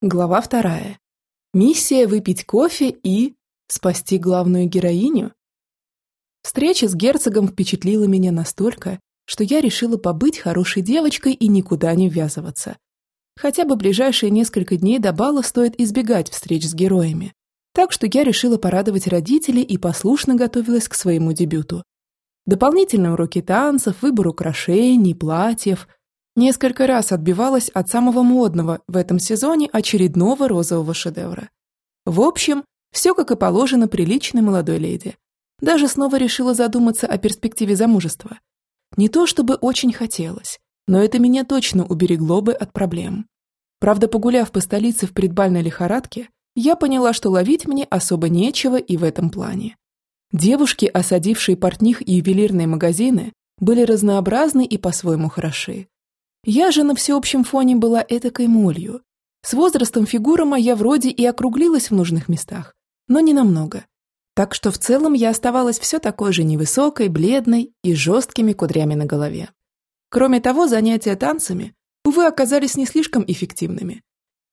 Глава вторая. Миссия выпить кофе и... спасти главную героиню? Встреча с герцогом впечатлила меня настолько, что я решила побыть хорошей девочкой и никуда не ввязываться. Хотя бы ближайшие несколько дней до бала стоит избегать встреч с героями. Так что я решила порадовать родителей и послушно готовилась к своему дебюту. Дополнительные уроки танцев, выбор украшений, платьев, Несколько раз отбивалась от самого модного в этом сезоне очередного розового шедевра. В общем, все как и положено приличной молодой леди. Даже снова решила задуматься о перспективе замужества. Не то чтобы очень хотелось, но это меня точно уберегло бы от проблем. Правда, погуляв по столице в предбальной лихорадке, я поняла, что ловить мне особо нечего и в этом плане. Девушки, осадившие портних и ювелирные магазины, были разнообразны и по-своему хороши. Я же на всеобщем фоне была этакой молью. С возрастом фигура моя вроде и округлилась в нужных местах, но не намного. Так что в целом я оставалась все такой же невысокой, бледной и жесткими кудрями на голове. Кроме того, занятия танцами, увы, оказались не слишком эффективными.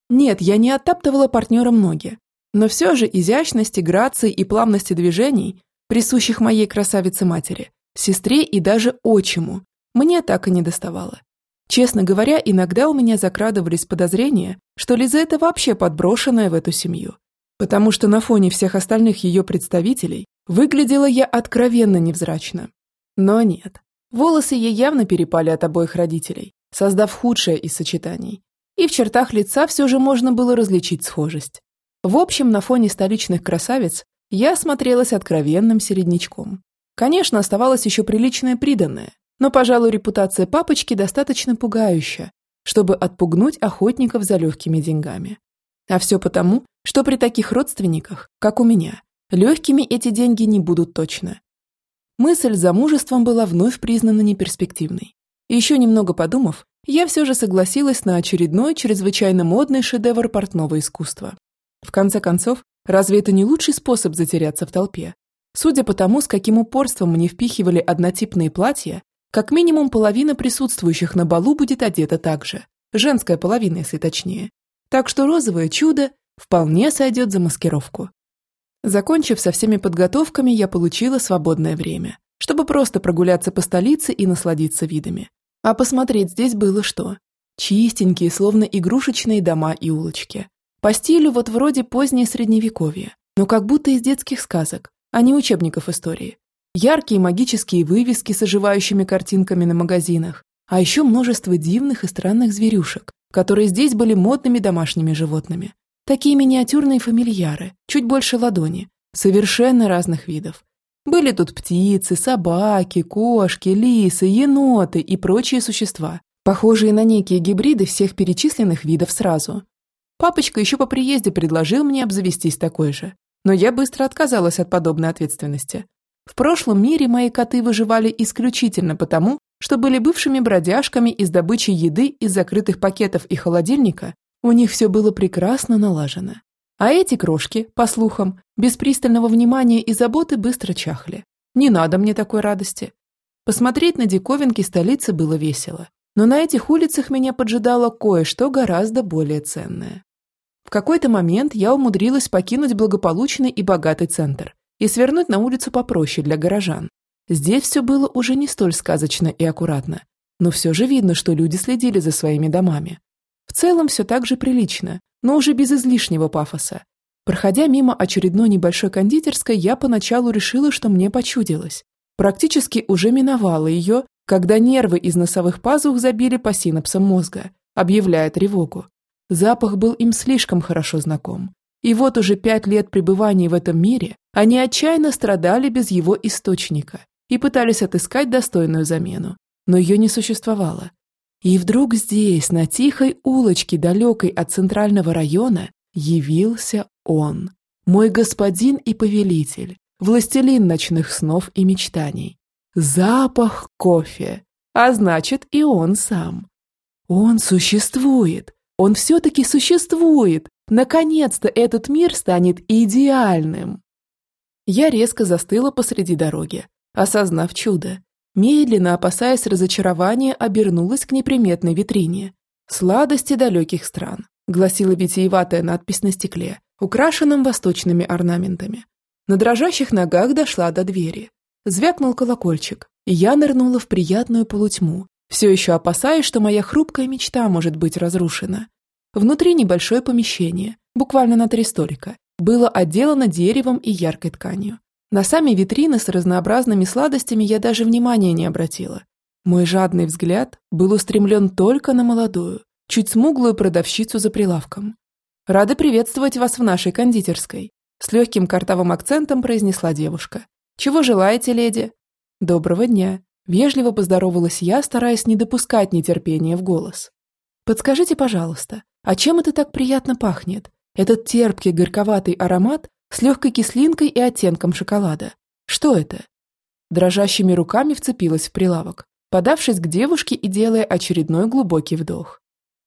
Нет, я не оттаптывала партнерам ноги, но все же изящности, грации и плавности движений, присущих моей красавице-матери, сестре и даже отчиму, мне так и не доставало. Честно говоря, иногда у меня закрадывались подозрения, что Лиза вообще подброшенная в эту семью. Потому что на фоне всех остальных ее представителей выглядела я откровенно невзрачно. Но нет. Волосы ей явно перепали от обоих родителей, создав худшее из сочетаний. И в чертах лица все же можно было различить схожесть. В общем, на фоне столичных красавиц я смотрелась откровенным середнячком. Конечно, оставалась еще приличная приданная, но, пожалуй, репутация папочки достаточно пугающая, чтобы отпугнуть охотников за легкими деньгами. А все потому, что при таких родственниках, как у меня, легкими эти деньги не будут точно. Мысль замужеством была вновь признана неперспективной. Еще немного подумав, я все же согласилась на очередной чрезвычайно модный шедевр портного искусства. В конце концов, разве это не лучший способ затеряться в толпе? Судя по тому, с каким упорством мне впихивали однотипные платья, как минимум половина присутствующих на балу будет одета так же. Женская половина, если точнее. Так что розовое чудо вполне сойдет за маскировку. Закончив со всеми подготовками, я получила свободное время, чтобы просто прогуляться по столице и насладиться видами. А посмотреть здесь было что? Чистенькие, словно игрушечные дома и улочки. По стилю вот вроде позднее средневековье, но как будто из детских сказок, а не учебников истории. Яркие магические вывески с оживающими картинками на магазинах, а еще множество дивных и странных зверюшек, которые здесь были модными домашними животными. Такие миниатюрные фамильяры, чуть больше ладони, совершенно разных видов. Были тут птицы, собаки, кошки, лисы, еноты и прочие существа, похожие на некие гибриды всех перечисленных видов сразу. Папочка еще по приезде предложил мне обзавестись такой же, но я быстро отказалась от подобной ответственности. В прошлом мире мои коты выживали исключительно потому, что были бывшими бродяжками из добычи еды из закрытых пакетов и холодильника, у них все было прекрасно налажено. А эти крошки, по слухам, без пристального внимания и заботы быстро чахли. Не надо мне такой радости. Посмотреть на диковинки столицы было весело, но на этих улицах меня поджидало кое-что гораздо более ценное. В какой-то момент я умудрилась покинуть благополучный и богатый центр и свернуть на улицу попроще для горожан. Здесь все было уже не столь сказочно и аккуратно, но все же видно, что люди следили за своими домами. В целом все так же прилично, но уже без излишнего пафоса. Проходя мимо очередной небольшой кондитерской, я поначалу решила, что мне почудилось. Практически уже миновала ее, когда нервы из носовых пазух забили по синапсам мозга, объявляя тревогу. Запах был им слишком хорошо знаком. И вот уже пять лет пребывания в этом мире они отчаянно страдали без его источника и пытались отыскать достойную замену, но ее не существовало. И вдруг здесь, на тихой улочке, далекой от центрального района, явился он, мой господин и повелитель, властелин ночных снов и мечтаний. Запах кофе, а значит и он сам. Он существует, он все-таки существует, Наконец-то этот мир станет идеальным. Я резко застыла посреди дороги, осознав чудо. Медленно, опасаясь разочарования, обернулась к неприметной витрине. Сладости далеких стран. гласила витиеватая надпись на стекле, украшенном восточными орнаментами. На дрожащих ногах дошла до двери. Звякнул колокольчик, и я нырнула в приятную полутьму, все еще опасаясь, что моя хрупкая мечта может быть разрушена. Внутри небольшое помещение, буквально на три столика, было отделано деревом и яркой тканью. На сами витрины с разнообразными сладостями я даже внимания не обратила. Мой жадный взгляд был устремлен только на молодую, чуть смуглую продавщицу за прилавком. «Рада приветствовать вас в нашей кондитерской», с легким картовым акцентом произнесла девушка. «Чего желаете, леди?» «Доброго дня», – вежливо поздоровалась я, стараясь не допускать нетерпения в голос. «Подскажите, пожалуйста, а чем это так приятно пахнет? Этот терпкий горьковатый аромат с легкой кислинкой и оттенком шоколада. Что это?» Дрожащими руками вцепилась в прилавок, подавшись к девушке и делая очередной глубокий вдох.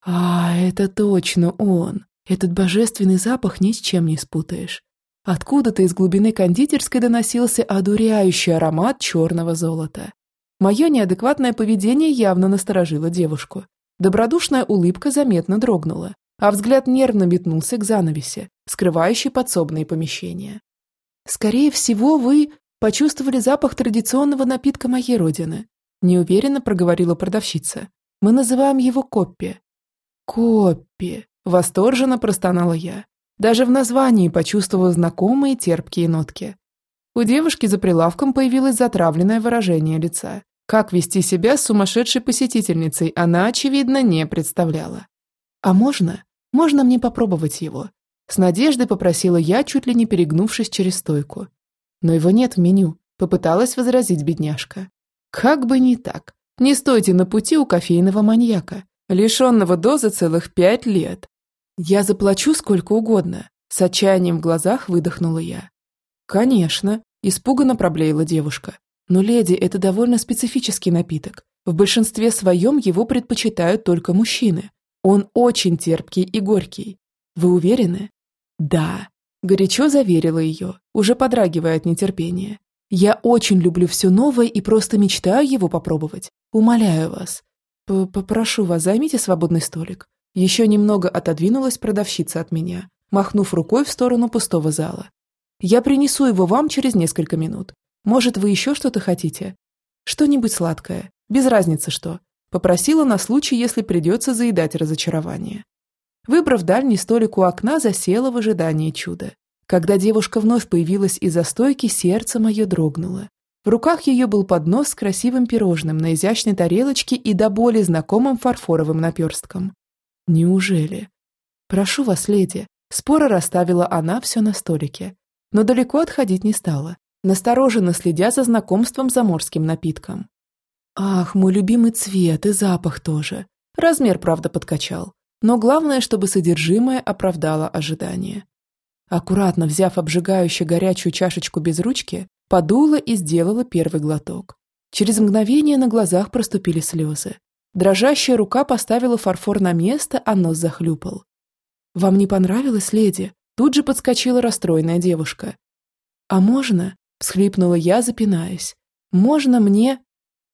«А, это точно он. Этот божественный запах ни с чем не спутаешь. Откуда-то из глубины кондитерской доносился одуряющий аромат черного золота. Мое неадекватное поведение явно насторожило девушку. Добродушная улыбка заметно дрогнула, а взгляд нервно метнулся к занавесе, скрывающей подсобные помещения. «Скорее всего, вы почувствовали запах традиционного напитка моей родины», неуверенно проговорила продавщица. «Мы называем его коппи». «Коппи», – восторженно простонала я, даже в названии почувствовала знакомые терпкие нотки. У девушки за прилавком появилось затравленное выражение лица. Как вести себя с сумасшедшей посетительницей, она, очевидно, не представляла. «А можно? Можно мне попробовать его?» С надеждой попросила я, чуть ли не перегнувшись через стойку. Но его нет в меню, попыталась возразить бедняжка. Как бы не так. Не стойте на пути у кофейного маньяка, лишенного дозы целых пять лет. «Я заплачу сколько угодно», – с отчаянием в глазах выдохнула я. «Конечно», – испуганно проблеяла девушка. «Но, леди, это довольно специфический напиток. В большинстве своем его предпочитают только мужчины. Он очень терпкий и горький. Вы уверены?» «Да», – горячо заверила ее, уже подрагивая от нетерпения. «Я очень люблю все новое и просто мечтаю его попробовать. Умоляю вас. П Попрошу вас, займите свободный столик. Еще немного отодвинулась продавщица от меня, махнув рукой в сторону пустого зала. «Я принесу его вам через несколько минут. Может, вы еще что-то хотите? Что-нибудь сладкое, без разницы что». Попросила на случай, если придется заедать разочарование. Выбрав дальний столик у окна, засела в ожидании чуда. Когда девушка вновь появилась из-за стойки, сердце мое дрогнуло. В руках ее был поднос с красивым пирожным на изящной тарелочке и до боли знакомым фарфоровым наперстком. Неужели? Прошу вас, леди. Споро расставила она все на столике. Но далеко отходить не стала, настороженно следя за знакомством с заморским напитком. Ах, мой любимый цвет и запах тоже. Размер, правда, подкачал. Но главное, чтобы содержимое оправдало ожидания. Аккуратно взяв обжигающую горячую чашечку без ручки, подула и сделала первый глоток. Через мгновение на глазах проступили слезы. Дрожащая рука поставила фарфор на место, а нос захлюпал. «Вам не понравилось, леди?» Тут же подскочила расстроенная девушка. «А можно?» – всхлипнула я, запинаясь. «Можно мне...»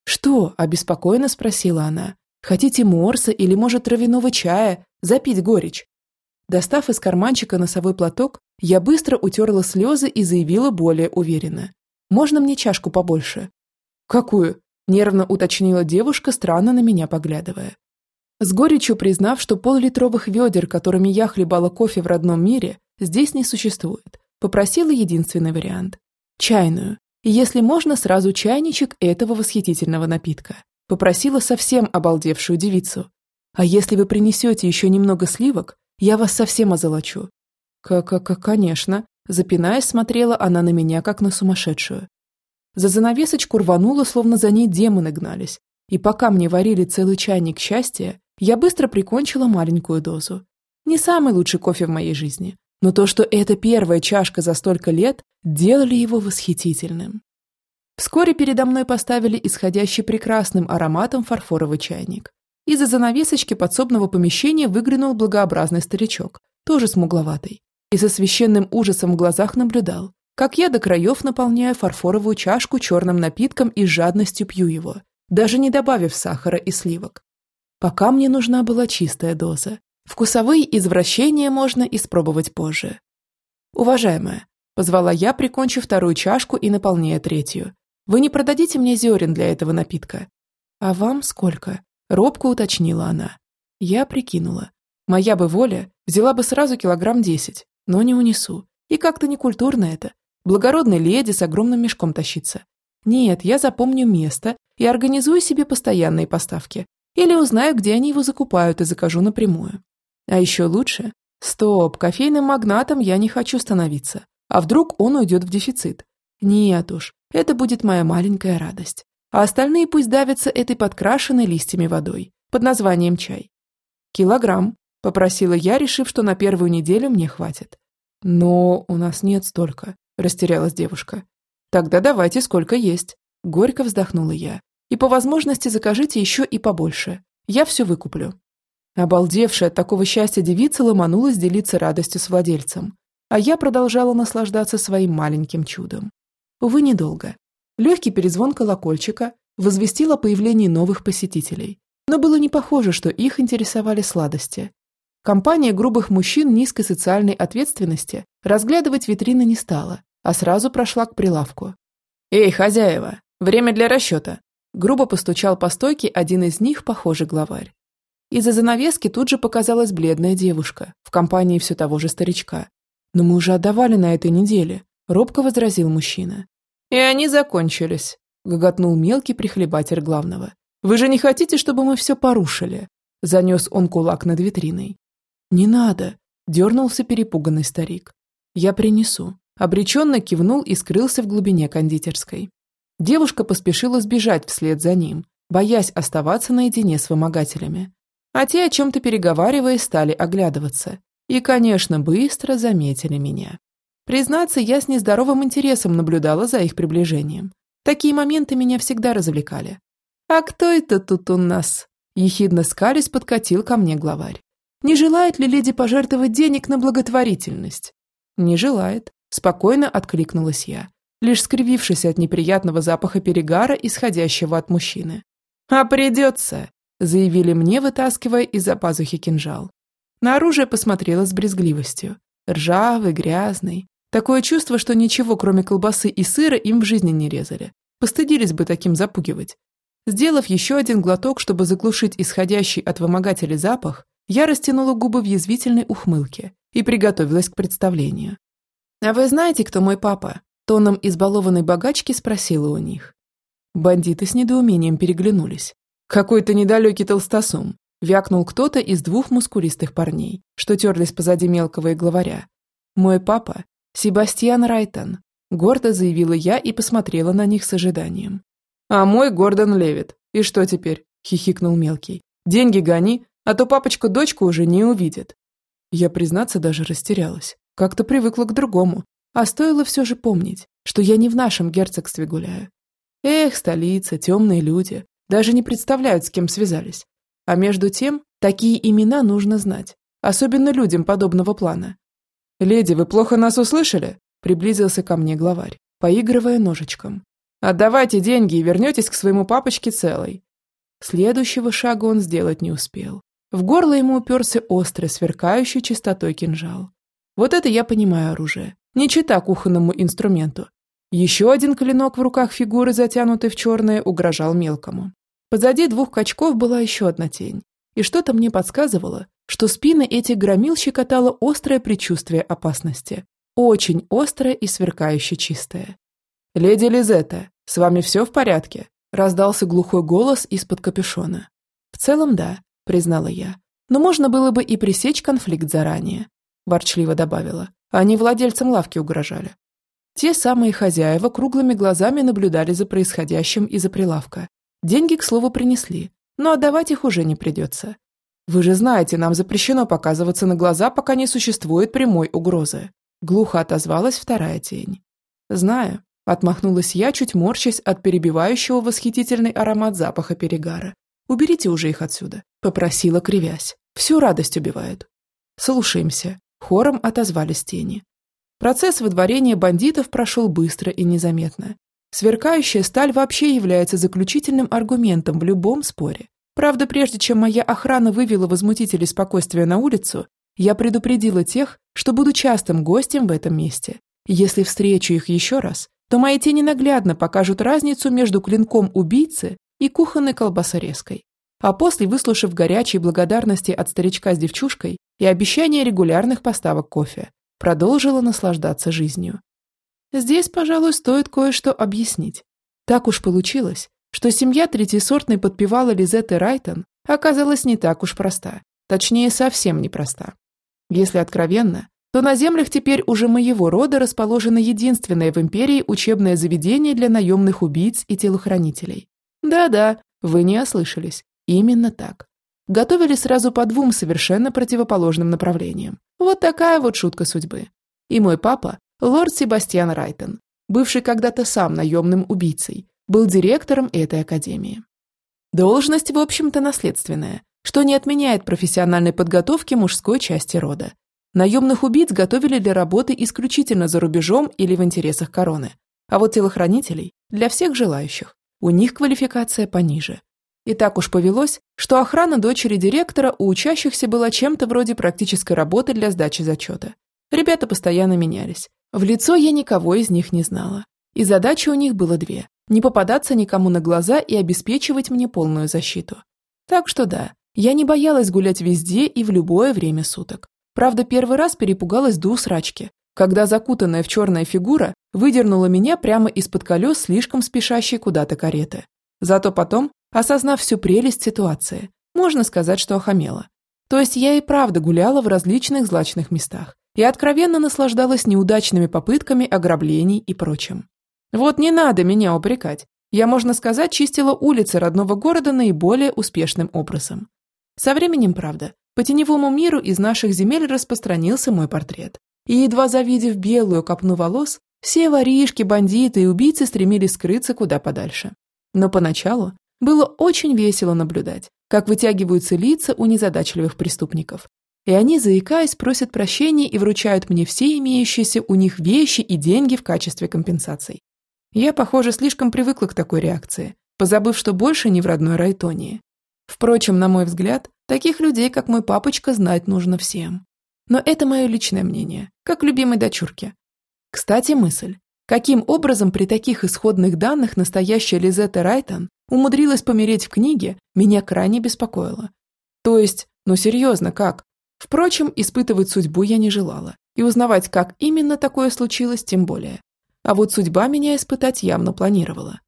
«Что?» – обеспокоенно спросила она. «Хотите морса или, может, травяного чая? Запить горечь?» Достав из карманчика носовой платок, я быстро утерла слезы и заявила более уверенно. «Можно мне чашку побольше?» «Какую?» Нервно уточнила девушка, странно на меня поглядывая. С горечью признав, что пол-литровых ведер, которыми я хлебала кофе в родном мире, здесь не существует, попросила единственный вариант – чайную. Если можно, сразу чайничек этого восхитительного напитка. Попросила совсем обалдевшую девицу. А если вы принесете еще немного сливок, я вас совсем озолочу. Как-как, конечно. Запинаясь, смотрела она на меня, как на сумасшедшую. За занавесочку рвануло, словно за ней демоны гнались. И пока мне варили целый чайник счастья, я быстро прикончила маленькую дозу. Не самый лучший кофе в моей жизни, но то, что это первая чашка за столько лет, делали его восхитительным. Вскоре передо мной поставили исходящий прекрасным ароматом фарфоровый чайник. Из-за занавесочки подсобного помещения выглянул благообразный старичок, тоже смугловатый, и со священным ужасом в глазах наблюдал, как я до краев наполняю фарфоровую чашку черным напитком и жадностью пью его, даже не добавив сахара и сливок. Пока мне нужна была чистая доза. Вкусовые извращения можно испробовать позже. Уважаемая, позвала я, прикончив вторую чашку и наполняя третью. Вы не продадите мне зерен для этого напитка? А вам сколько? Робко уточнила она. Я прикинула. Моя бы воля взяла бы сразу килограмм десять, но не унесу. И как-то некультурно это. Благородной леди с огромным мешком тащиться. Нет, я запомню место и организую себе постоянные поставки. Или узнаю, где они его закупают, и закажу напрямую. А еще лучше... Стоп, кофейным магнатом я не хочу становиться. А вдруг он уйдет в дефицит? Нет уж, это будет моя маленькая радость. А остальные пусть давятся этой подкрашенной листьями водой, под названием чай. Килограмм, попросила я, решив, что на первую неделю мне хватит. Но у нас нет столько, растерялась девушка. Тогда давайте сколько есть. Горько вздохнула я. И по возможности закажите еще и побольше. Я все выкуплю. Обалдевшая от такого счастья девица ломанулась делиться радостью с владельцем. А я продолжала наслаждаться своим маленьким чудом. Увы, недолго. Легкий перезвон колокольчика возвестил о появлении новых посетителей. Но было не похоже, что их интересовали сладости. Компания грубых мужчин низкой социальной ответственности разглядывать витрины не стала, а сразу прошла к прилавку. «Эй, хозяева, время для расчета!» Грубо постучал по стойке один из них, похожий главарь. Из-за занавески тут же показалась бледная девушка в компании все того же старичка. «Но мы уже отдавали на этой неделе», – робко возразил мужчина. «И они закончились», – гоготнул мелкий прихлебатель главного. «Вы же не хотите, чтобы мы все порушили?» – занес он кулак над витриной. «Не надо», – дернулся перепуганный старик. «Я принесу». Обреченно кивнул и скрылся в глубине кондитерской. Девушка поспешила сбежать вслед за ним, боясь оставаться наедине с вымогателями. А те, о чем-то переговариваясь, стали оглядываться. И, конечно, быстро заметили меня. Признаться, я с нездоровым интересом наблюдала за их приближением. Такие моменты меня всегда развлекали. «А кто это тут у нас?» Ехидно скались подкатил ко мне главарь. «Не желает ли леди пожертвовать денег на благотворительность?» «Не желает», – спокойно откликнулась я лишь скривившись от неприятного запаха перегара, исходящего от мужчины. «А придется!» – заявили мне, вытаскивая из-за пазухи кинжал. На оружие посмотрела с брезгливостью. Ржавый, грязный. Такое чувство, что ничего, кроме колбасы и сыра, им в жизни не резали. Постыдились бы таким запугивать. Сделав еще один глоток, чтобы заглушить исходящий от вымогателей запах, я растянула губы в язвительной ухмылке и приготовилась к представлению. «А вы знаете, кто мой папа?» Тоном избалованной богачки спросила у них. Бандиты с недоумением переглянулись. «Какой-то недалекий толстосум», – вякнул кто-то из двух мускулистых парней, что терлись позади мелкого и главаря. «Мой папа – Себастьян Райтон», – гордо заявила я и посмотрела на них с ожиданием. «А мой Гордон Левит. И что теперь?» – хихикнул мелкий. «Деньги гони, а то папочка дочку уже не увидит». Я, признаться, даже растерялась. Как-то привыкла к другому, а стоило все же помнить, что я не в нашем герцогстве гуляю. Эх, столица, темные люди, даже не представляют, с кем связались. А между тем, такие имена нужно знать, особенно людям подобного плана. «Леди, вы плохо нас услышали?» – приблизился ко мне главарь, поигрывая ножичком. «Отдавайте деньги и вернетесь к своему папочке целой». Следующего шага он сделать не успел. В горло ему уперся острый, сверкающий чистотой кинжал. Вот это я понимаю оружие не чита кухонному инструменту. Еще один клинок в руках фигуры, затянутый в черное, угрожал мелкому. Позади двух качков была еще одна тень, и что-то мне подсказывало, что спины этих громил щекотало острое предчувствие опасности. Очень острое и сверкающе чистое. «Леди Лизетта, с вами все в порядке?» раздался глухой голос из-под капюшона. «В целом, да», признала я. «Но можно было бы и пресечь конфликт заранее», ворчливо добавила. Они владельцам лавки угрожали. Те самые хозяева круглыми глазами наблюдали за происходящим из-за прилавка. Деньги, к слову, принесли, но отдавать их уже не придется. Вы же знаете, нам запрещено показываться на глаза, пока не существует прямой угрозы. Глухо отозвалась вторая тень. Знаю, отмахнулась я, чуть морщась от перебивающего восхитительный аромат запаха перегара. Уберите уже их отсюда, попросила, кривясь. Всю радость убивают. Слушаемся. Хором отозвались тени. Процесс выдворения бандитов прошел быстро и незаметно. Сверкающая сталь вообще является заключительным аргументом в любом споре. Правда, прежде чем моя охрана вывела возмутителей спокойствия на улицу, я предупредила тех, что буду частым гостем в этом месте. Если встречу их еще раз, то мои тени наглядно покажут разницу между клинком убийцы и кухонной колбасорезкой. А после, выслушав горячие благодарности от старичка с девчушкой и обещание регулярных поставок кофе, продолжила наслаждаться жизнью. Здесь, пожалуй, стоит кое-что объяснить. Так уж получилось, что семья третьесортной подпевала Лизетты Райтон оказалась не так уж проста, точнее, совсем непроста. Если откровенно, то на землях теперь уже моего рода расположено единственное в империи учебное заведение для наемных убийц и телохранителей. Да-да, вы не ослышались, именно так. Готовили сразу по двум совершенно противоположным направлениям. Вот такая вот шутка судьбы. И мой папа, лорд Себастьян Райтон, бывший когда-то сам наемным убийцей, был директором этой академии. Должность, в общем-то, наследственная, что не отменяет профессиональной подготовки мужской части рода. Наемных убийц готовили для работы исключительно за рубежом или в интересах короны, а вот телохранителей – для всех желающих. У них квалификация пониже. И так уж повелось, что охрана дочери директора у учащихся была чем-то вроде практической работы для сдачи зачета. Ребята постоянно менялись. В лицо я никого из них не знала. И задачи у них было две – не попадаться никому на глаза и обеспечивать мне полную защиту. Так что да, я не боялась гулять везде и в любое время суток. Правда, первый раз перепугалась до усрачки, когда закутанная в черная фигура выдернула меня прямо из-под колес слишком спешащей куда-то кареты. Зато потом, осознав всю прелесть ситуации, можно сказать, что охамела. То есть я и правда гуляла в различных злачных местах и откровенно наслаждалась неудачными попытками ограблений и прочим. Вот не надо меня упрекать. Я, можно сказать, чистила улицы родного города наиболее успешным образом. Со временем, правда, по теневому миру из наших земель распространился мой портрет. И едва завидев белую копну волос, все воришки, бандиты и убийцы стремились скрыться куда подальше. Но поначалу было очень весело наблюдать, как вытягиваются лица у незадачливых преступников. И они, заикаясь, просят прощения и вручают мне все имеющиеся у них вещи и деньги в качестве компенсаций. Я, похоже, слишком привыкла к такой реакции, позабыв, что больше не в родной Райтонии. Впрочем, на мой взгляд, таких людей, как мой папочка, знать нужно всем. Но это мое личное мнение, как любимой дочурки. Кстати, мысль. Каким образом при таких исходных данных настоящая Лизетта Райтон умудрилась помереть в книге, меня крайне беспокоило. То есть, ну серьезно, как? Впрочем, испытывать судьбу я не желала, и узнавать, как именно такое случилось, тем более. А вот судьба меня испытать явно планировала.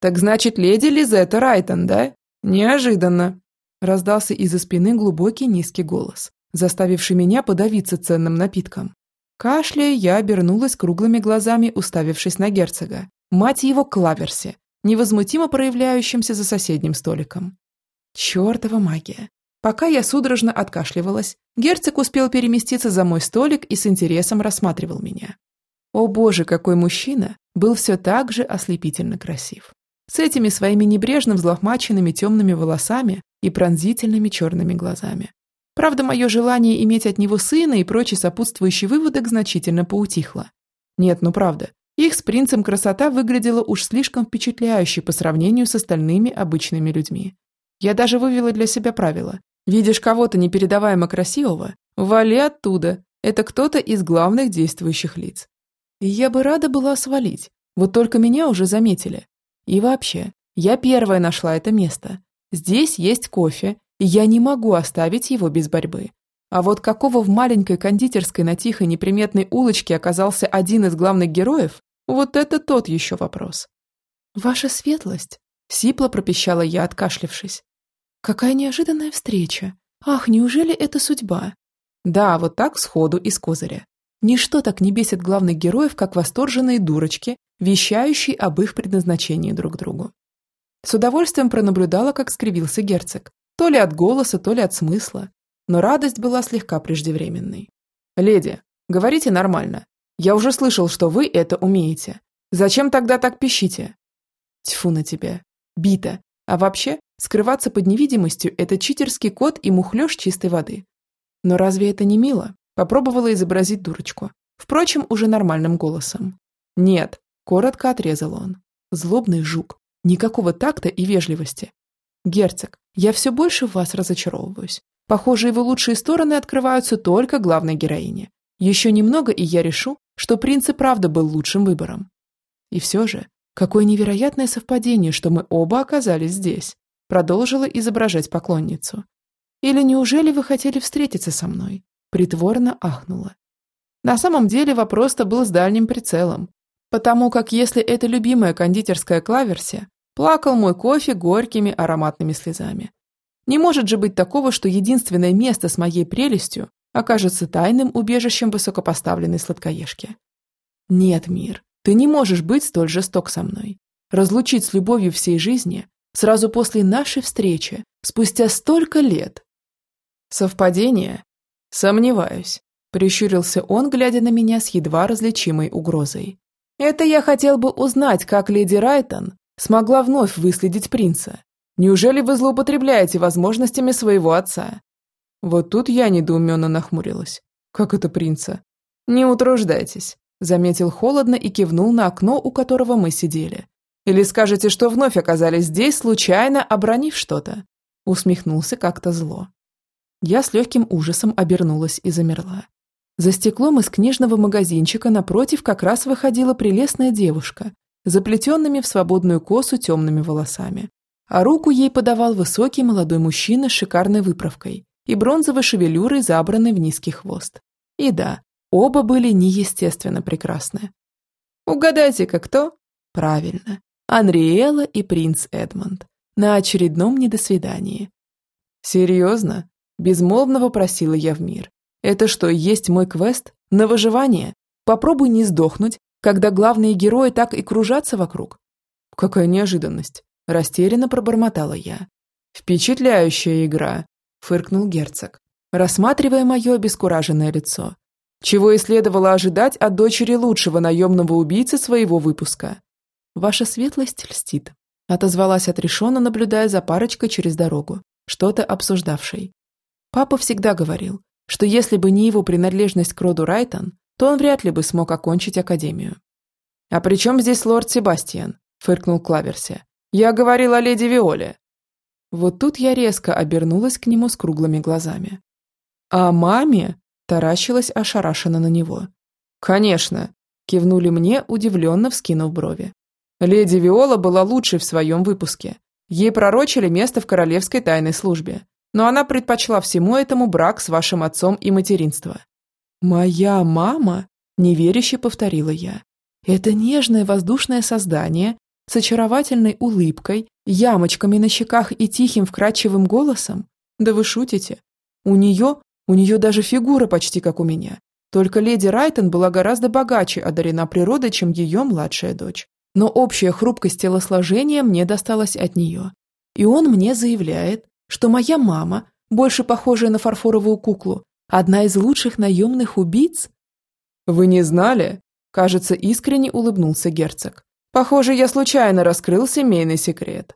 «Так значит, леди Лизетта Райтон, да?» «Неожиданно!» – раздался из-за спины глубокий низкий голос, заставивший меня подавиться ценным напитком. Кашляя, я обернулась круглыми глазами, уставившись на герцога. Мать его Клаверси, невозмутимо проявляющимся за соседним столиком. Чёртова магия. Пока я судорожно откашливалась, герцог успел переместиться за мой столик и с интересом рассматривал меня. О боже, какой мужчина был все так же ослепительно красив с этими своими небрежно взлохмаченными темными волосами и пронзительными черными глазами. Правда, мое желание иметь от него сына и прочий сопутствующий выводок значительно поутихло. Нет, ну правда, их с принцем красота выглядела уж слишком впечатляюще по сравнению с остальными обычными людьми. Я даже вывела для себя правило. Видишь кого-то непередаваемо красивого, вали оттуда. Это кто-то из главных действующих лиц. И я бы рада была свалить. Вот только меня уже заметили. И вообще, я первая нашла это место. Здесь есть кофе, и я не могу оставить его без борьбы. А вот какого в маленькой кондитерской на тихой неприметной улочке оказался один из главных героев, вот это тот еще вопрос. «Ваша светлость!» – сипло пропищала я, откашлившись. «Какая неожиданная встреча! Ах, неужели это судьба?» Да, вот так сходу из козыря. Ничто так не бесит главных героев, как восторженные дурочки, вещающие об их предназначении друг другу. С удовольствием пронаблюдала, как скривился герцог, то ли от голоса, то ли от смысла, но радость была слегка преждевременной. «Леди, говорите нормально. Я уже слышал, что вы это умеете. Зачем тогда так пищите?» «Тьфу на тебя. Бита. А вообще, скрываться под невидимостью – это читерский код и мухлёж чистой воды. Но разве это не мило? Попробовала изобразить дурочку. Впрочем, уже нормальным голосом. «Нет», – коротко отрезал он. Злобный жук. Никакого такта и вежливости. «Герцог, Я все больше в вас разочаровываюсь. Похоже, его лучшие стороны открываются только главной героине. Еще немного, и я решу, что принц и правда был лучшим выбором. И все же, какое невероятное совпадение, что мы оба оказались здесь, продолжила изображать поклонницу. Или неужели вы хотели встретиться со мной? Притворно ахнула. На самом деле вопрос-то был с дальним прицелом, потому как если это любимая кондитерская клаверся, плакал мой кофе горькими ароматными слезами. Не может же быть такого, что единственное место с моей прелестью окажется тайным убежищем высокопоставленной сладкоежки. Нет, мир, ты не можешь быть столь жесток со мной. Разлучить с любовью всей жизни сразу после нашей встречи, спустя столько лет. Совпадение? Сомневаюсь. Прищурился он, глядя на меня с едва различимой угрозой. Это я хотел бы узнать, как леди Райтон смогла вновь выследить принца. Неужели вы злоупотребляете возможностями своего отца? Вот тут я недоуменно нахмурилась. Как это принца? Не утруждайтесь, заметил холодно и кивнул на окно, у которого мы сидели. Или скажете, что вновь оказались здесь, случайно обронив что-то? Усмехнулся как-то зло. Я с легким ужасом обернулась и замерла. За стеклом из книжного магазинчика напротив как раз выходила прелестная девушка, заплетенными в свободную косу темными волосами. А руку ей подавал высокий молодой мужчина с шикарной выправкой и бронзовой шевелюрой, забранной в низкий хвост. И да, оба были неестественно прекрасны. Угадайте-ка кто? Правильно, Анриэла и принц Эдмонд на очередном недосвидании. Серьезно? Безмолвно вопросила я в мир. Это что, есть мой квест? На выживание? Попробуй не сдохнуть, когда главные герои так и кружатся вокруг. Какая неожиданность. Растерянно пробормотала я. Впечатляющая игра, фыркнул герцог, рассматривая мое обескураженное лицо. Чего и следовало ожидать от дочери лучшего наемного убийцы своего выпуска. Ваша светлость льстит, отозвалась отрешенно, наблюдая за парочкой через дорогу, что-то обсуждавшей. Папа всегда говорил, что если бы не его принадлежность к роду Райтон, то он вряд ли бы смог окончить академию. «А при чем здесь лорд Себастьян?» – фыркнул Клаверси. «Я говорил о леди Виоле». Вот тут я резко обернулась к нему с круглыми глазами. «А маме?» – таращилась ошарашенно на него. «Конечно», – кивнули мне, удивленно вскинув брови. Леди Виола была лучшей в своем выпуске. Ей пророчили место в королевской тайной службе но она предпочла всему этому брак с вашим отцом и материнство». «Моя мама?» – неверяще повторила я. «Это нежное воздушное создание с очаровательной улыбкой, ямочками на щеках и тихим вкрадчивым голосом? Да вы шутите. У нее, у нее даже фигура почти как у меня. Только леди Райтон была гораздо богаче одарена природой, чем ее младшая дочь. Но общая хрупкость телосложения мне досталась от нее. И он мне заявляет, что моя мама, больше похожая на фарфоровую куклу, одна из лучших наемных убийц? Вы не знали? Кажется, искренне улыбнулся герцог. Похоже, я случайно раскрыл семейный секрет.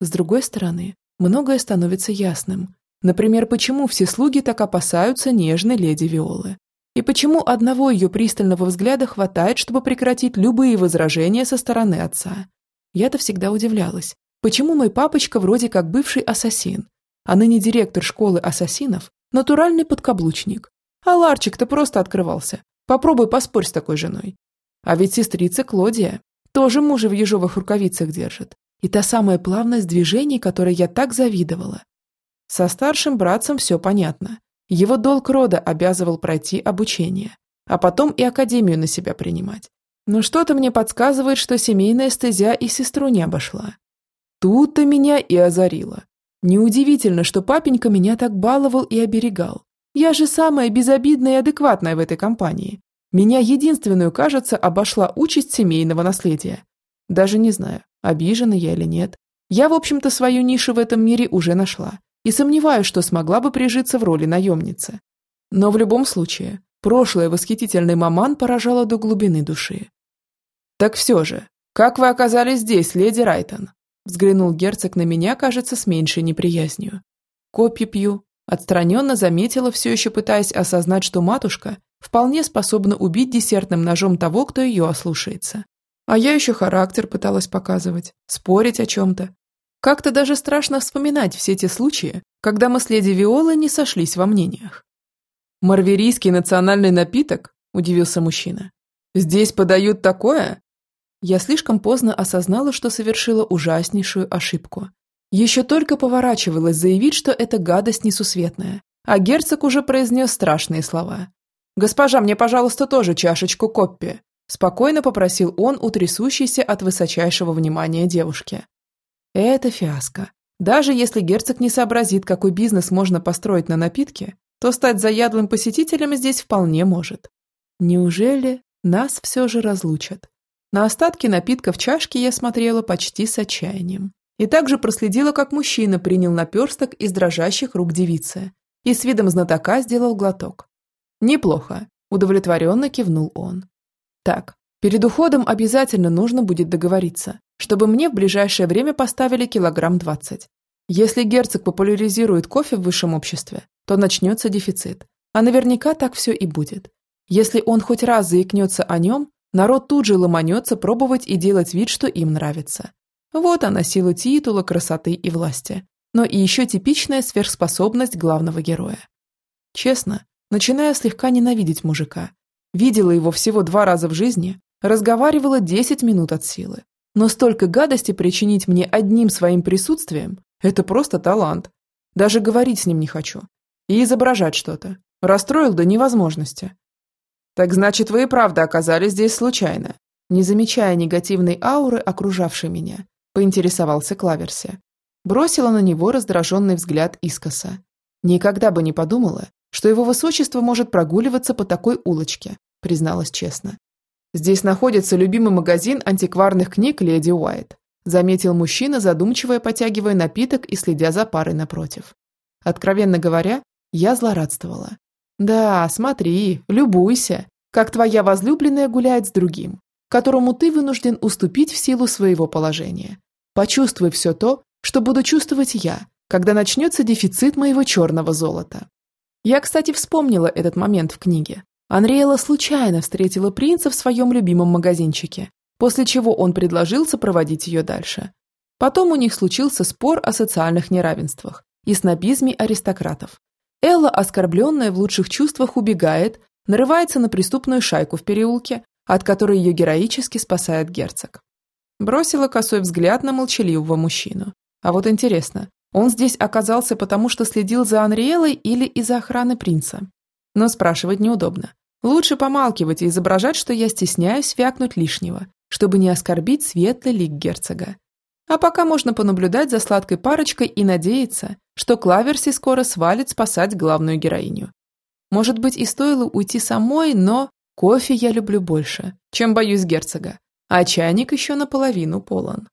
С другой стороны, многое становится ясным. Например, почему все слуги так опасаются нежной леди Виолы? И почему одного ее пристального взгляда хватает, чтобы прекратить любые возражения со стороны отца? Я-то всегда удивлялась, Почему мой папочка вроде как бывший ассасин, а ныне директор школы ассасинов – натуральный подкаблучник? А Ларчик-то просто открывался. Попробуй поспорь с такой женой. А ведь сестрица Клодия тоже мужа в ежовых рукавицах держит. И та самая плавность движений, которой я так завидовала. Со старшим братцем все понятно. Его долг рода обязывал пройти обучение, а потом и академию на себя принимать. Но что-то мне подсказывает, что семейная стезя и сестру не обошла. Тут-то меня и озарило. Неудивительно, что папенька меня так баловал и оберегал. Я же самая безобидная и адекватная в этой компании. Меня единственную, кажется, обошла участь семейного наследия. Даже не знаю, обижена я или нет. Я, в общем-то, свою нишу в этом мире уже нашла и сомневаюсь, что смогла бы прижиться в роли наемницы. Но в любом случае, прошлое восхитительный маман поражало до глубины души. «Так все же, как вы оказались здесь, леди Райтон?» Взглянул герцог на меня, кажется, с меньшей неприязнью. Копья пью. Отстраненно заметила, все еще пытаясь осознать, что матушка вполне способна убить десертным ножом того, кто ее ослушается. А я еще характер пыталась показывать, спорить о чем-то. Как-то даже страшно вспоминать все те случаи, когда мы с леди Виолой не сошлись во мнениях. «Марверийский национальный напиток?» – удивился мужчина. «Здесь подают такое?» Я слишком поздно осознала, что совершила ужаснейшую ошибку. Еще только поворачивалась заявить, что это гадость несусветная, а герцог уже произнес страшные слова. «Госпожа, мне, пожалуйста, тоже чашечку коппи», спокойно попросил он у трясущейся от высочайшего внимания девушки. Это фиаско. Даже если герцог не сообразит, какой бизнес можно построить на напитке, то стать заядлым посетителем здесь вполне может. Неужели нас все же разлучат? На остатки напитка в чашке я смотрела почти с отчаянием. И также проследила, как мужчина принял наперсток из дрожащих рук девицы и с видом знатока сделал глоток. «Неплохо», – удовлетворенно кивнул он. «Так, перед уходом обязательно нужно будет договориться, чтобы мне в ближайшее время поставили килограмм двадцать. Если герцог популяризирует кофе в высшем обществе, то начнется дефицит. А наверняка так все и будет. Если он хоть раз заикнется о нем, народ тут же ломанется пробовать и делать вид, что им нравится. Вот она сила титула, красоты и власти. Но и еще типичная сверхспособность главного героя. Честно, начиная слегка ненавидеть мужика. Видела его всего два раза в жизни, разговаривала 10 минут от силы. Но столько гадости причинить мне одним своим присутствием – это просто талант. Даже говорить с ним не хочу. И изображать что-то. Расстроил до невозможности. Так значит, вы и правда оказались здесь случайно. Не замечая негативной ауры, окружавшей меня, поинтересовался Клаверси. Бросила на него раздраженный взгляд искоса. Никогда бы не подумала, что его высочество может прогуливаться по такой улочке, призналась честно. Здесь находится любимый магазин антикварных книг леди Уайт, заметил мужчина, задумчиво потягивая напиток и следя за парой напротив. Откровенно говоря, я злорадствовала. «Да, смотри, любуйся, как твоя возлюбленная гуляет с другим, которому ты вынужден уступить в силу своего положения. Почувствуй все то, что буду чувствовать я, когда начнется дефицит моего черного золота». Я, кстати, вспомнила этот момент в книге. Анриэла случайно встретила принца в своем любимом магазинчике, после чего он предложил сопроводить ее дальше. Потом у них случился спор о социальных неравенствах и снобизме аристократов, Элла, оскорбленная в лучших чувствах, убегает, нарывается на преступную шайку в переулке, от которой ее героически спасает герцог. Бросила косой взгляд на молчаливого мужчину. А вот интересно, он здесь оказался потому, что следил за Анриэлой или из-за охраны принца? Но спрашивать неудобно. Лучше помалкивать и изображать, что я стесняюсь вякнуть лишнего, чтобы не оскорбить светлый лик герцога. А пока можно понаблюдать за сладкой парочкой и надеяться, что Клаверси скоро свалит спасать главную героиню. Может быть, и стоило уйти самой, но кофе я люблю больше, чем боюсь герцога, а чайник еще наполовину полон.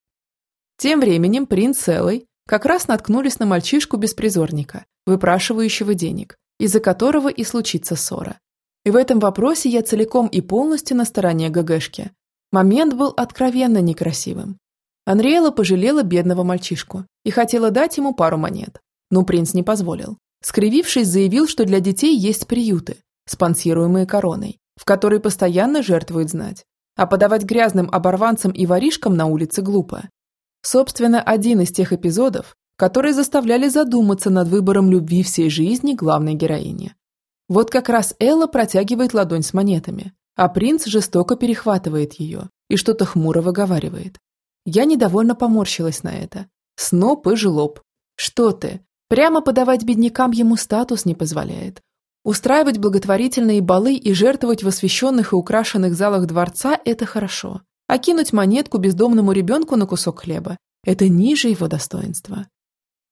Тем временем принц целый как раз наткнулись на мальчишку-беспризорника, выпрашивающего денег, из-за которого и случится ссора. И в этом вопросе я целиком и полностью на стороне ГГшки. Момент был откровенно некрасивым. Анриэла пожалела бедного мальчишку и хотела дать ему пару монет, но принц не позволил. Скривившись, заявил, что для детей есть приюты, спонсируемые короной, в которые постоянно жертвуют знать, а подавать грязным оборванцам и воришкам на улице глупо. Собственно, один из тех эпизодов, которые заставляли задуматься над выбором любви всей жизни главной героини. Вот как раз Элла протягивает ладонь с монетами, а принц жестоко перехватывает ее и что-то хмуро выговаривает. Я недовольно поморщилась на это. Сноп и жлоб. Что ты? Прямо подавать беднякам ему статус не позволяет. Устраивать благотворительные балы и жертвовать в освященных и украшенных залах дворца – это хорошо. А кинуть монетку бездомному ребенку на кусок хлеба – это ниже его достоинства.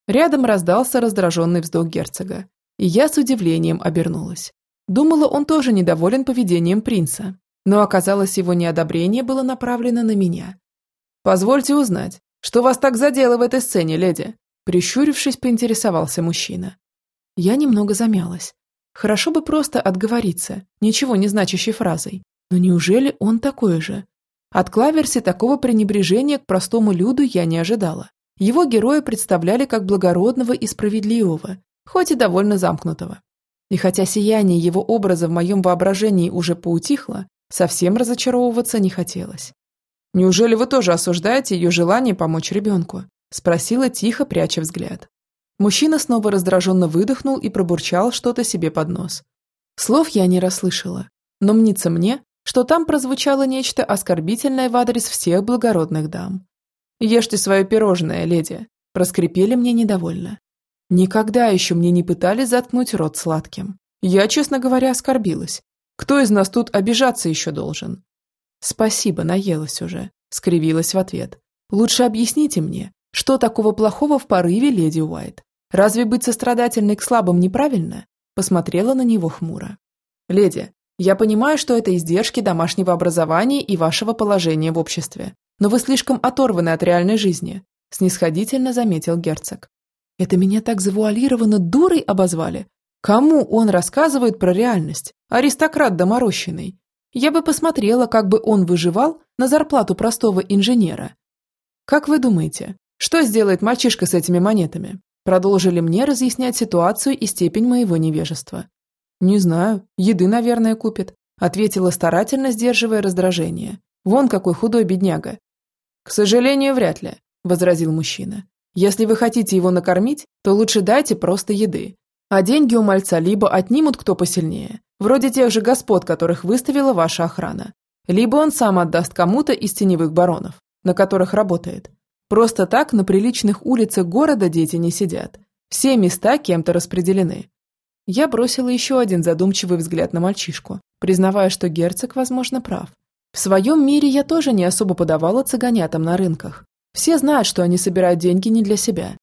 Рядом раздался раздраженный вздох герцога, и я с удивлением обернулась. Думала, он тоже недоволен поведением принца, но оказалось, его неодобрение было направлено на меня. «Позвольте узнать, что вас так задело в этой сцене, леди?» Прищурившись, поинтересовался мужчина. Я немного замялась. Хорошо бы просто отговориться, ничего не значащей фразой. Но неужели он такой же? От Клаверси такого пренебрежения к простому люду я не ожидала. Его героя представляли как благородного и справедливого, хоть и довольно замкнутого. И хотя сияние его образа в моем воображении уже поутихло, совсем разочаровываться не хотелось. Неужели вы тоже осуждаете ее желание помочь ребенку? Спросила тихо, пряча взгляд. Мужчина снова раздраженно выдохнул и пробурчал что-то себе под нос. Слов я не расслышала, но мнится мне, что там прозвучало нечто оскорбительное в адрес всех благородных дам. «Ешьте свое пирожное, леди», – проскрипели мне недовольно. Никогда еще мне не пытались заткнуть рот сладким. Я, честно говоря, оскорбилась. Кто из нас тут обижаться еще должен? Спасибо, наелась уже, скривилась в ответ. Лучше объясните мне, что такого плохого в порыве леди Уайт? Разве быть сострадательной к слабым неправильно? Посмотрела на него хмуро. Леди, я понимаю, что это издержки домашнего образования и вашего положения в обществе, но вы слишком оторваны от реальной жизни, снисходительно заметил герцог. Это меня так завуалированно дурой обозвали. Кому он рассказывает про реальность? Аристократ доморощенный. Я бы посмотрела, как бы он выживал на зарплату простого инженера. Как вы думаете, что сделает мальчишка с этими монетами? Продолжили мне разъяснять ситуацию и степень моего невежества. Не знаю, еды, наверное, купит, ответила старательно, сдерживая раздражение. Вон какой худой бедняга. К сожалению, вряд ли, возразил мужчина. Если вы хотите его накормить, то лучше дайте просто еды. А деньги у мальца либо отнимут кто посильнее, вроде тех же господ, которых выставила ваша охрана, либо он сам отдаст кому-то из теневых баронов, на которых работает. Просто так на приличных улицах города дети не сидят. Все места кем-то распределены. Я бросила еще один задумчивый взгляд на мальчишку, признавая, что герцог, возможно, прав. В своем мире я тоже не особо подавала цыганятам на рынках, все знают, что они собирают деньги не для себя.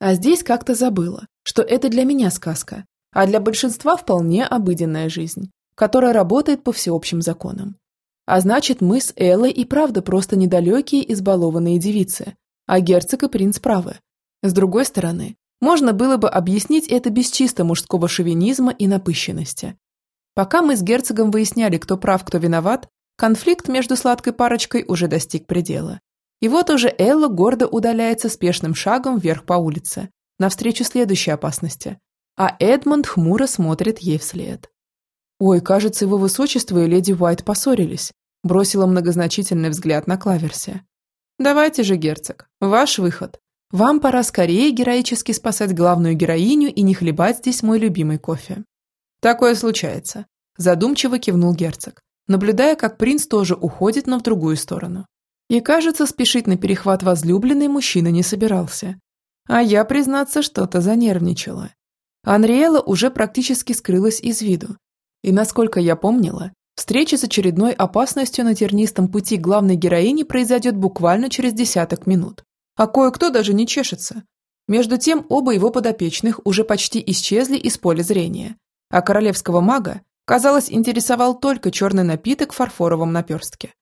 А здесь как-то забыла, что это для меня сказка, а для большинства вполне обыденная жизнь, которая работает по всеобщим законам. А значит, мы с Эллой и правда просто недалекие избалованные девицы, а герцог и принц правы. С другой стороны, можно было бы объяснить это без чисто мужского шовинизма и напыщенности. Пока мы с герцогом выясняли, кто прав, кто виноват, конфликт между сладкой парочкой уже достиг предела. И вот уже Элла гордо удаляется спешным шагом вверх по улице, навстречу следующей опасности. А Эдмонд хмуро смотрит ей вслед. «Ой, кажется, его высочество и леди Уайт поссорились», бросила многозначительный взгляд на Клаверсе. «Давайте же, герцог, ваш выход. Вам пора скорее героически спасать главную героиню и не хлебать здесь мой любимый кофе». «Такое случается», задумчиво кивнул герцог, наблюдая, как принц тоже уходит, но в другую сторону. И, кажется, спешить на перехват возлюбленной мужчина не собирался. А я, признаться, что-то занервничала. Анриэла уже практически скрылась из виду. И, насколько я помнила, встреча с очередной опасностью на тернистом пути главной героини произойдет буквально через десяток минут. А кое-кто даже не чешется. Между тем, оба его подопечных уже почти исчезли из поля зрения. А королевского мага, казалось, интересовал только черный напиток в фарфоровом наперстке.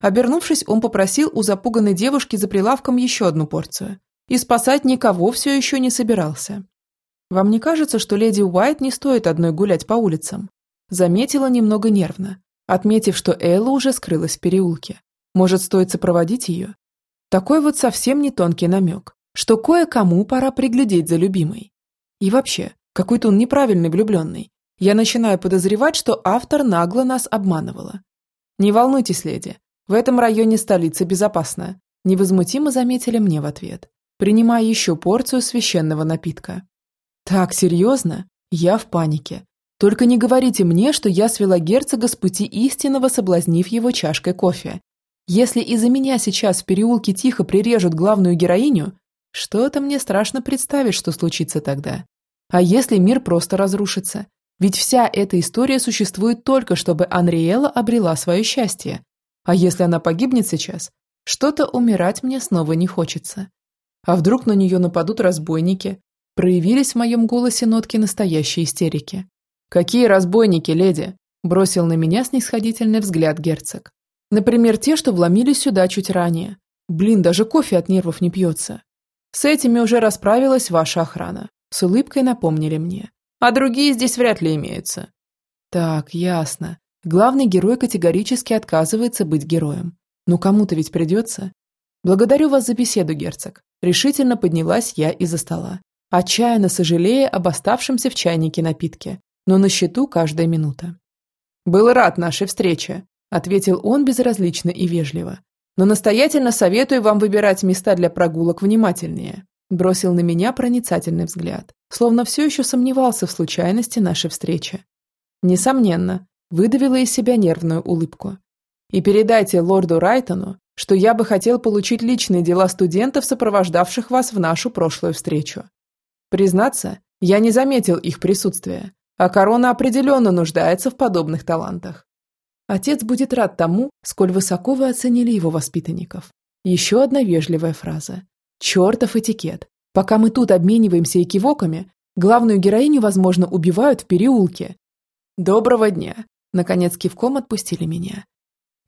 Обернувшись, он попросил у запуганной девушки за прилавком еще одну порцию. И спасать никого все еще не собирался. «Вам не кажется, что леди Уайт не стоит одной гулять по улицам?» Заметила немного нервно, отметив, что Элла уже скрылась в переулке. Может, стоит сопроводить ее? Такой вот совсем не тонкий намек, что кое-кому пора приглядеть за любимой. И вообще, какой-то он неправильный влюбленный. Я начинаю подозревать, что автор нагло нас обманывала. Не волнуйтесь, леди, в этом районе столицы безопасно. Невозмутимо заметили мне в ответ, принимая еще порцию священного напитка. Так, серьезно? Я в панике. Только не говорите мне, что я свела герцога с пути истинного, соблазнив его чашкой кофе. Если из-за меня сейчас в переулке тихо прирежут главную героиню, что-то мне страшно представить, что случится тогда. А если мир просто разрушится? Ведь вся эта история существует только, чтобы Анриэла обрела свое счастье, а если она погибнет сейчас, что-то умирать мне снова не хочется. А вдруг на нее нападут разбойники? Проявились в моем голосе нотки настоящей истерики. «Какие разбойники, леди?» – бросил на меня снисходительный взгляд герцог. «Например, те, что вломились сюда чуть ранее. Блин, даже кофе от нервов не пьется. С этими уже расправилась ваша охрана. С улыбкой напомнили мне. А другие здесь вряд ли имеются. Так, ясно. Главный герой категорически отказывается быть героем. Но кому-то ведь придется. Благодарю вас за беседу, герцог. Решительно поднялась я из-за стола, отчаянно сожалея об оставшемся в чайнике напитке, но на счету каждая минута. «Был рад нашей встрече», – ответил он безразлично и вежливо. Но настоятельно советую вам выбирать места для прогулок внимательнее. Бросил на меня проницательный взгляд, словно все еще сомневался в случайности нашей встречи. Несомненно, выдавила из себя нервную улыбку. И передайте лорду Райтону, что я бы хотел получить личные дела студентов, сопровождавших вас в нашу прошлую встречу. Признаться, я не заметил их присутствия, а корона определенно нуждается в подобных талантах. Отец будет рад тому, сколь высоко вы оценили его воспитанников. Еще одна вежливая фраза. Чертов этикет. Пока мы тут обмениваемся экивоками, главную героиню, возможно, убивают в переулке. Доброго дня. Наконец кивком отпустили меня.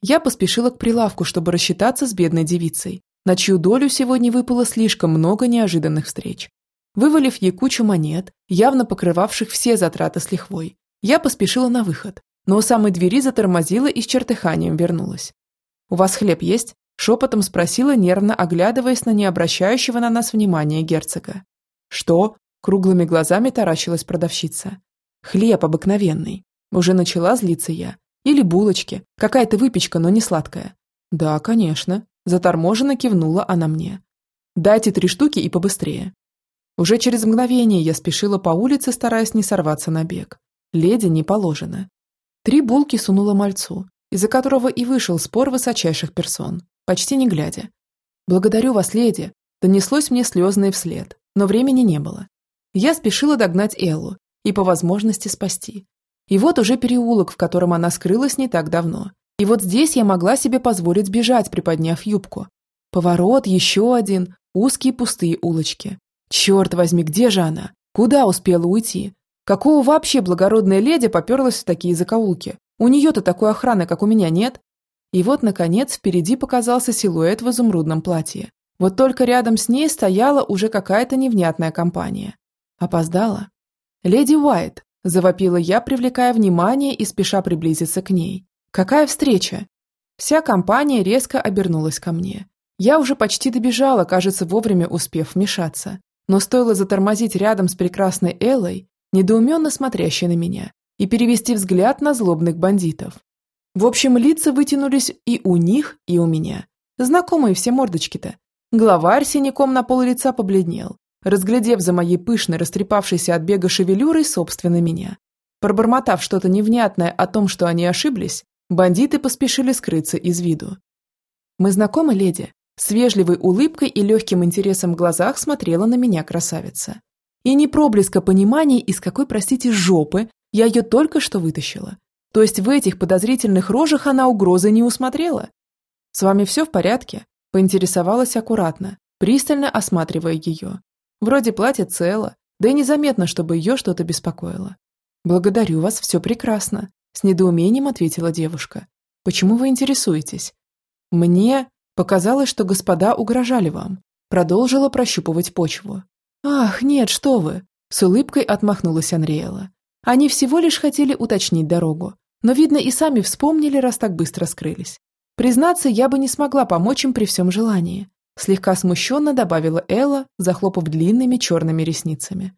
Я поспешила к прилавку, чтобы рассчитаться с бедной девицей, на чью долю сегодня выпало слишком много неожиданных встреч. Вывалив ей кучу монет, явно покрывавших все затраты с лихвой, я поспешила на выход, но у самой двери затормозила и с чертыханием вернулась. «У вас хлеб есть?» Шепотом спросила, нервно оглядываясь на необращающего на нас внимания герцога. «Что?» – круглыми глазами таращилась продавщица. «Хлеб обыкновенный». Уже начала злиться я. «Или булочки. Какая-то выпечка, но не сладкая». «Да, конечно». Заторможенно кивнула она мне. «Дайте три штуки и побыстрее». Уже через мгновение я спешила по улице, стараясь не сорваться на бег. Леди не положено. Три булки сунула мальцу, из-за которого и вышел спор высочайших персон почти не глядя. «Благодарю вас, леди», донеслось мне слезное вслед, но времени не было. Я спешила догнать Эллу и по возможности спасти. И вот уже переулок, в котором она скрылась не так давно. И вот здесь я могла себе позволить бежать, приподняв юбку. Поворот, еще один, узкие пустые улочки. Черт возьми, где же она? Куда успела уйти? Какого вообще благородная леди поперлась в такие закоулки? У нее-то такой охраны, как у меня, нет? И вот, наконец, впереди показался силуэт в изумрудном платье. Вот только рядом с ней стояла уже какая-то невнятная компания. Опоздала. «Леди Уайт», – завопила я, привлекая внимание и спеша приблизиться к ней. «Какая встреча?» Вся компания резко обернулась ко мне. Я уже почти добежала, кажется, вовремя успев вмешаться. Но стоило затормозить рядом с прекрасной Эллой, недоуменно смотрящей на меня, и перевести взгляд на злобных бандитов. В общем, лица вытянулись и у них, и у меня. Знакомые все мордочки-то. Главарь синяком на пол лица побледнел, разглядев за моей пышной, растрепавшейся от бега шевелюрой, собственно, меня. Пробормотав что-то невнятное о том, что они ошиблись, бандиты поспешили скрыться из виду. «Мы знакомы, леди?» С вежливой улыбкой и легким интересом в глазах смотрела на меня красавица. И не проблеска понимания, из какой, простите, жопы я ее только что вытащила. То есть в этих подозрительных рожах она угрозы не усмотрела? «С вами все в порядке?» – поинтересовалась аккуратно, пристально осматривая ее. Вроде платье цело, да и незаметно, чтобы ее что-то беспокоило. «Благодарю вас, все прекрасно», – с недоумением ответила девушка. «Почему вы интересуетесь?» «Мне показалось, что господа угрожали вам», – продолжила прощупывать почву. «Ах, нет, что вы!» – с улыбкой отмахнулась Анриэла. Они всего лишь хотели уточнить дорогу, но, видно, и сами вспомнили, раз так быстро скрылись. Признаться, я бы не смогла помочь им при всем желании. Слегка смущенно добавила Элла, захлопав длинными черными ресницами.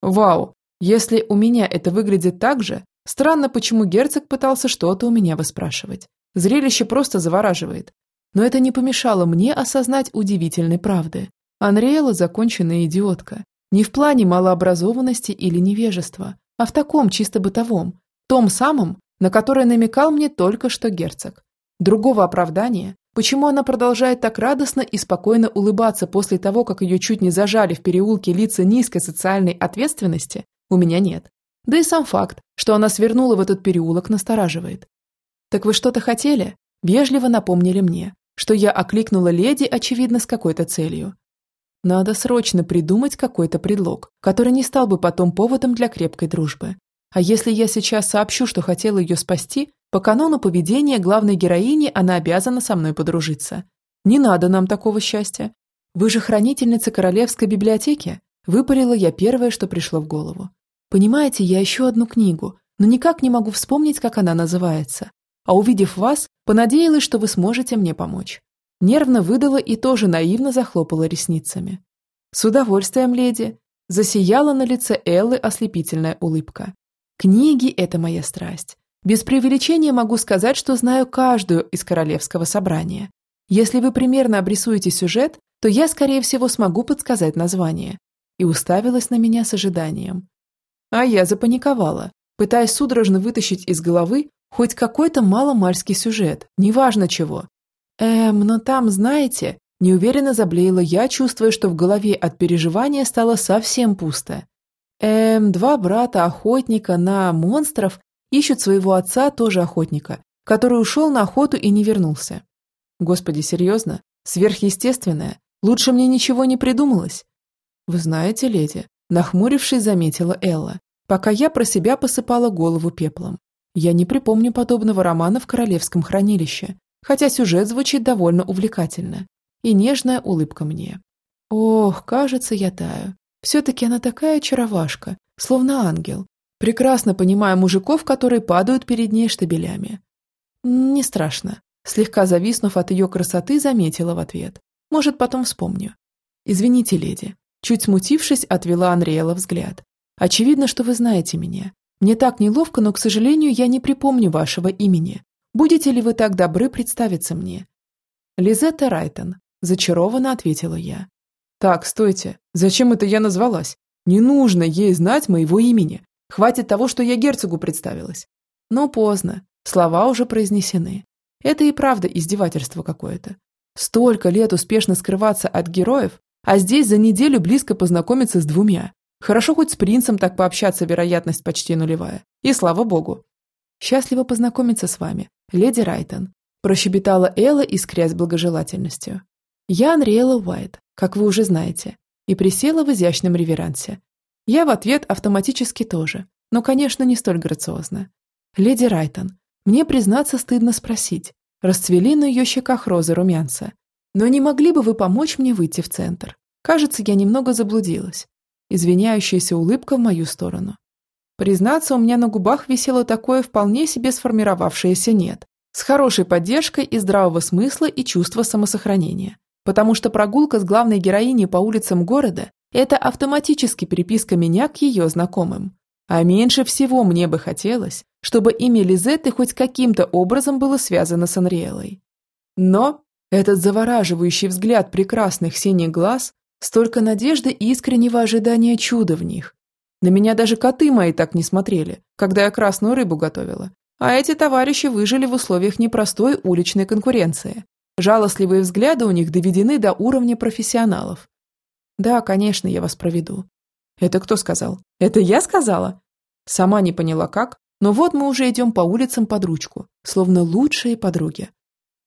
Вау, если у меня это выглядит так же, странно, почему герцог пытался что-то у меня выспрашивать. Зрелище просто завораживает. Но это не помешало мне осознать удивительной правды. Анриэла – законченная идиотка. Не в плане малообразованности или невежества, а в таком чисто бытовом, том самом, на которое намекал мне только что герцог. Другого оправдания, почему она продолжает так радостно и спокойно улыбаться после того, как ее чуть не зажали в переулке лица низкой социальной ответственности, у меня нет. Да и сам факт, что она свернула в этот переулок, настораживает. «Так вы что-то хотели?» Вежливо напомнили мне, что я окликнула леди, очевидно, с какой-то целью. Надо срочно придумать какой-то предлог, который не стал бы потом поводом для крепкой дружбы. А если я сейчас сообщу, что хотела ее спасти, по канону поведения главной героини она обязана со мной подружиться. Не надо нам такого счастья. Вы же хранительница королевской библиотеки, выпалила я первое, что пришло в голову. Понимаете, я ищу одну книгу, но никак не могу вспомнить, как она называется. А увидев вас, понадеялась, что вы сможете мне помочь. Нервно выдала и тоже наивно захлопала ресницами. С удовольствием, леди. Засияла на лице Эллы ослепительная улыбка. Книги – это моя страсть. Без преувеличения могу сказать, что знаю каждую из королевского собрания. Если вы примерно обрисуете сюжет, то я, скорее всего, смогу подсказать название. И уставилась на меня с ожиданием. А я запаниковала, пытаясь судорожно вытащить из головы хоть какой-то маломальский сюжет, неважно чего. Эм, но там, знаете, неуверенно заблеяла я, чувствуя, что в голове от переживания стало совсем пусто. Эм, два брата-охотника на монстров ищут своего отца, тоже охотника, который ушел на охоту и не вернулся. Господи, серьезно? Сверхъестественное? Лучше мне ничего не придумалось. Вы знаете, леди, нахмурившись, заметила Элла, пока я про себя посыпала голову пеплом. Я не припомню подобного романа в Королевском хранилище, хотя сюжет звучит довольно увлекательно. И нежная улыбка мне. Ох, кажется, я таю. Все-таки она такая очаровашка, словно ангел. Прекрасно понимая мужиков, которые падают перед ней штабелями. Не страшно. Слегка зависнув от ее красоты, заметила в ответ. Может, потом вспомню. Извините, леди. Чуть смутившись, отвела Анриэла взгляд. Очевидно, что вы знаете меня. Мне так неловко, но, к сожалению, я не припомню вашего имени. Будете ли вы так добры представиться мне? Лизетта Райтон. Зачарованно ответила я. Так, стойте. Зачем это я назвалась? Не нужно ей знать моего имени. Хватит того, что я герцогу представилась. Но поздно. Слова уже произнесены. Это и правда издевательство какое-то. Столько лет успешно скрываться от героев, а здесь за неделю близко познакомиться с двумя. Хорошо хоть с принцем так пообщаться вероятность почти нулевая. И слава богу. Счастливо познакомиться с вами, леди Райтон. Прощебетала Элла, искрясь благожелательностью. Я Анриэла Уайт, как вы уже знаете, и присела в изящном реверансе. Я в ответ автоматически тоже, но, конечно, не столь грациозно. «Леди Райтон, мне, признаться, стыдно спросить. Расцвели на ее щеках розы румянца. Но не могли бы вы помочь мне выйти в центр? Кажется, я немного заблудилась». Извиняющаяся улыбка в мою сторону. Признаться, у меня на губах висело такое вполне себе сформировавшееся «нет», с хорошей поддержкой и здравого смысла и чувства самосохранения потому что прогулка с главной героиней по улицам города – это автоматически переписка меня к ее знакомым. А меньше всего мне бы хотелось, чтобы имя Лизетты хоть каким-то образом было связано с Анриэлой. Но этот завораживающий взгляд прекрасных синих глаз, столько надежды и искреннего ожидания чуда в них. На меня даже коты мои так не смотрели, когда я красную рыбу готовила. А эти товарищи выжили в условиях непростой уличной конкуренции, Жалостливые взгляды у них доведены до уровня профессионалов. Да, конечно, я вас проведу. Это кто сказал? Это я сказала? Сама не поняла как, но вот мы уже идем по улицам под ручку, словно лучшие подруги.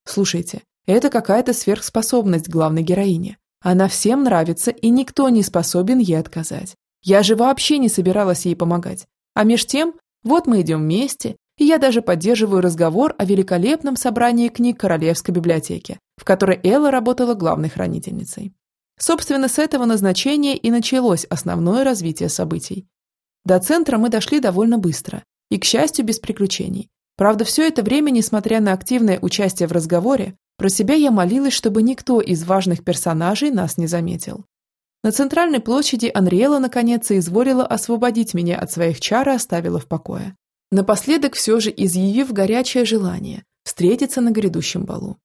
Слушайте, это какая-то сверхспособность главной героини. Она всем нравится, и никто не способен ей отказать. Я же вообще не собиралась ей помогать. А меж тем, вот мы идем вместе, и я даже поддерживаю разговор о великолепном собрании книг Королевской библиотеки, в которой Элла работала главной хранительницей. Собственно, с этого назначения и началось основное развитие событий. До центра мы дошли довольно быстро, и, к счастью, без приключений. Правда, все это время, несмотря на активное участие в разговоре, про себя я молилась, чтобы никто из важных персонажей нас не заметил. На центральной площади Анриэла наконец изволила освободить меня от своих чар и оставила в покое напоследок все же изъявив горячее желание встретиться на грядущем балу.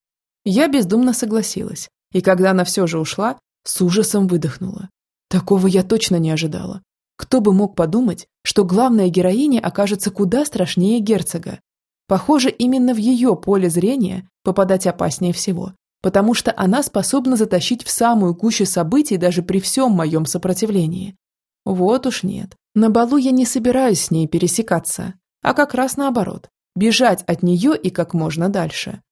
Я бездумно согласилась, и когда она все же ушла, с ужасом выдохнула. Такого я точно не ожидала. Кто бы мог подумать, что главная героиня окажется куда страшнее герцога. Похоже, именно в ее поле зрения попадать опаснее всего, потому что она способна затащить в самую гущу событий даже при всем моем сопротивлении. Вот уж нет. На балу я не собираюсь с ней пересекаться, а как раз наоборот, бежать от нее и как можно дальше.